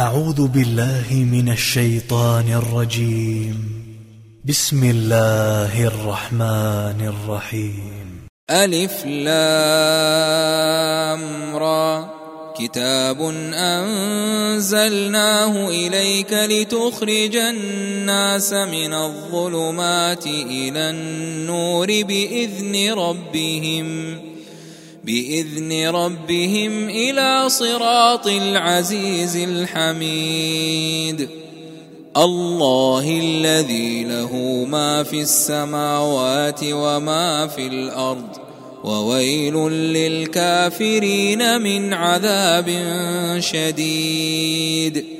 أعوذ بالله من الشيطان الرجيم. بسم الله الرحمن الرحيم. ألف لام را. كتاب أنزلناه إليك لتخرج الناس من الظلمات إلى النور بإذن ربهم. بإذن ربهم إلى صراط العزيز الحميد. الله الذي له ما في السماوات وما في الأرض وويل للكافرين من عذاب شديد.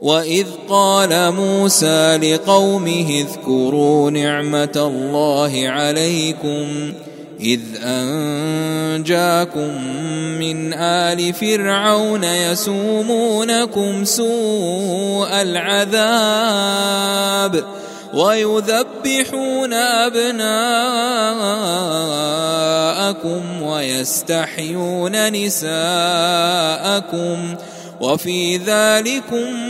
واذ قال موسى لقومه اذكروا نعمه الله عليكم اذ انجاكم من ال فرعون يسومونكم سوء العذاب ويذبحون ابناءكم ويستحيون نساءكم وفي ذلكم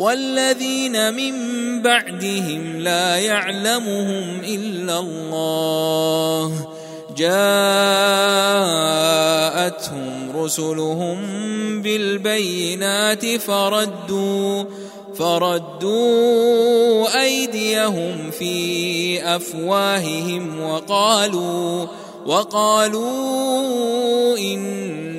والذين من بعدهم لا يعلمهم إلا الله. جاءتهم رسلهم بالبينات فردوا فردوا أيديهم في أفواههم وقالوا وقالوا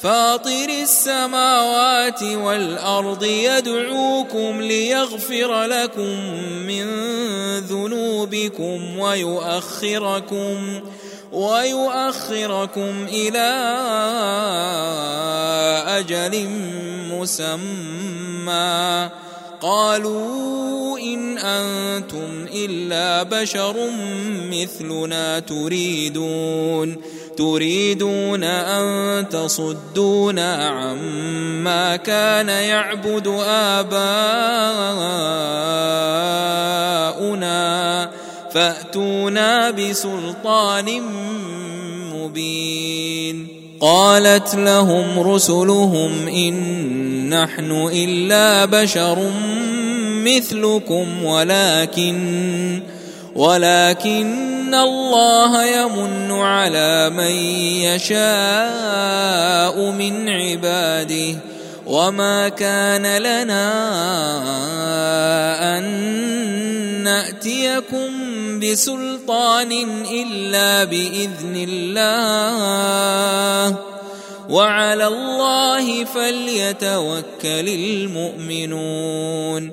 فاطر السماوات والأرض يدعوكم ليغفر لكم من ذنوبكم ويؤخركم ويؤخركم إلى أجل مسمى. قالوا إن أنتم إلا بشر مثلنا تريدون. تريدون أن تصدونا عما كان يعبد آباؤنا فأتونا بسلطان مبين قالت لهم رسلهم إن نحن إلا بشر مثلكم ولكن ولكن الله يمن على من يشاء من عباده وما كان لنا أن نأتيكم بسلطان إلا بإذن الله. وعلى الله فليتوكل المؤمنون.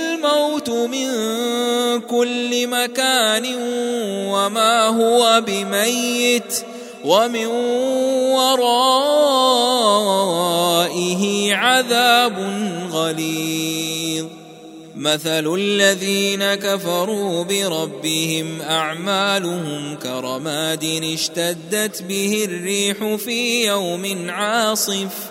الموت من كل مكان وما هو بميت ومن ورائه عذاب غليظ. مثل الذين كفروا بربهم أعمالهم كرماد اشتدت به الريح في يوم عاصف.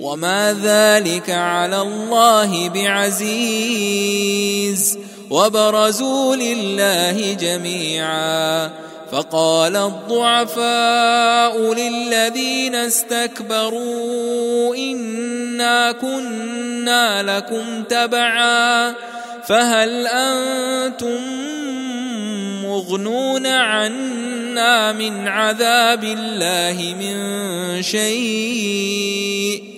وما ذلك على الله بعزيز وبرزوا لله جميعا فقال الضعفاء للذين استكبروا انا كنا لكم تبعا فهل أنتم مغنون عنا من عذاب الله من شيء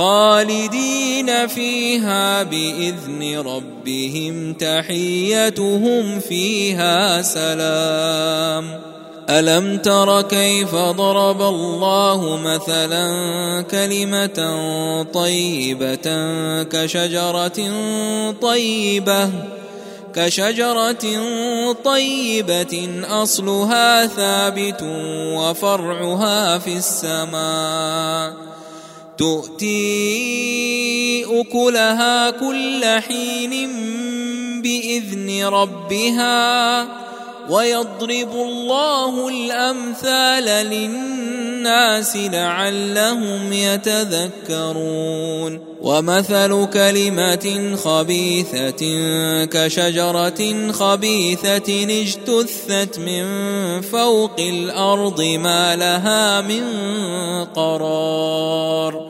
خالدين فيها بإذن ربهم تحيتهم فيها سلام. ألم تر كيف ضرب الله مثلا كلمة طيبة كشجرة طيبة كشجرة طيبة أصلها ثابت وفرعها في السماء. تؤتي أكلها كل حين بإذن ربها ويضرب الله الأمثال للناس لعلهم يتذكرون. ومثل كلمة خبيثة كشجرة خبيثة اجتثت من فوق الأرض ما لها من قرار.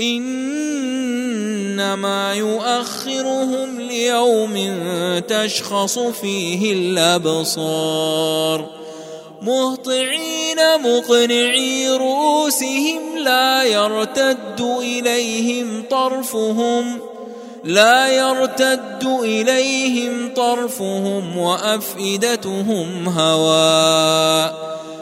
إنما يؤخرهم ليوم تشخص فيه الأبصار. مهطعين مقنعي رؤوسهم لا يرتد إليهم طرفهم لا يرتد إليهم طرفهم وأفئدتهم هواء.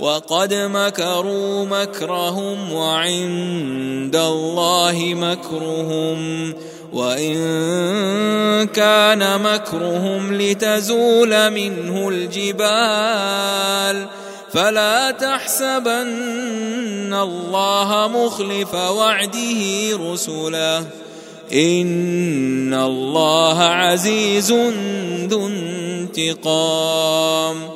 وقد مكروا مكرهم وعند الله مكرهم وإن كان مكرهم لتزول منه الجبال فلا تحسبن الله مخلف وعده رسله إن الله عزيز ذو انتقام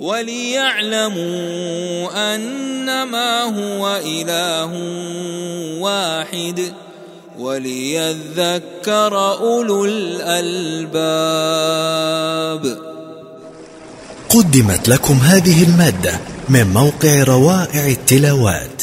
وليعلموا أنما هو إله واحد وليذكر أولو الألباب. قدمت لكم هذه المادة من موقع روائع التلاوات.